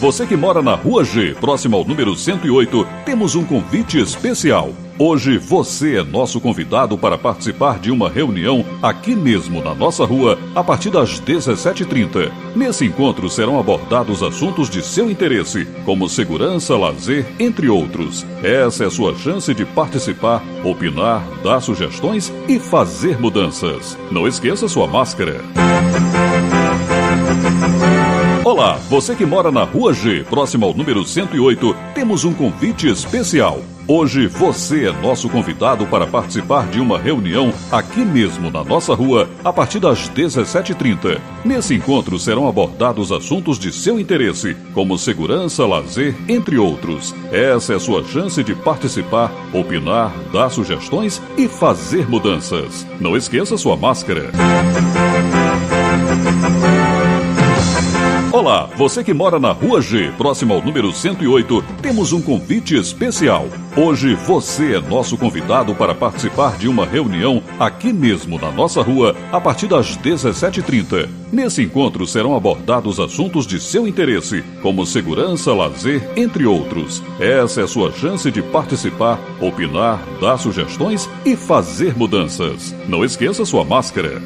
você que mora na Rua G, próximo ao número 108, temos um convite especial. Hoje você é nosso convidado para participar de uma reunião aqui mesmo na nossa rua a partir das 17h30. Nesse encontro serão abordados assuntos de seu interesse, como segurança, lazer, entre outros. Essa é a sua chance de participar, opinar, dar sugestões e fazer mudanças. Não esqueça sua máscara. Olá, você que mora na Rua G, próximo ao número 108, temos um convite especial. Hoje você é nosso convidado para participar de uma reunião aqui mesmo na nossa rua a partir das 17h30. Nesse encontro serão abordados assuntos de seu interesse, como segurança, lazer, entre outros. Essa é a sua chance de participar, opinar, dar sugestões e fazer mudanças. Não esqueça sua máscara. Olá, você que mora na Rua G, próximo ao número 108, temos um convite especial. Hoje você é nosso convidado para participar de uma reunião aqui mesmo na nossa rua a partir das 17h30. Nesse encontro serão abordados assuntos de seu interesse, como segurança, lazer, entre outros. Essa é sua chance de participar, opinar, dar sugestões e fazer mudanças. Não esqueça sua máscara.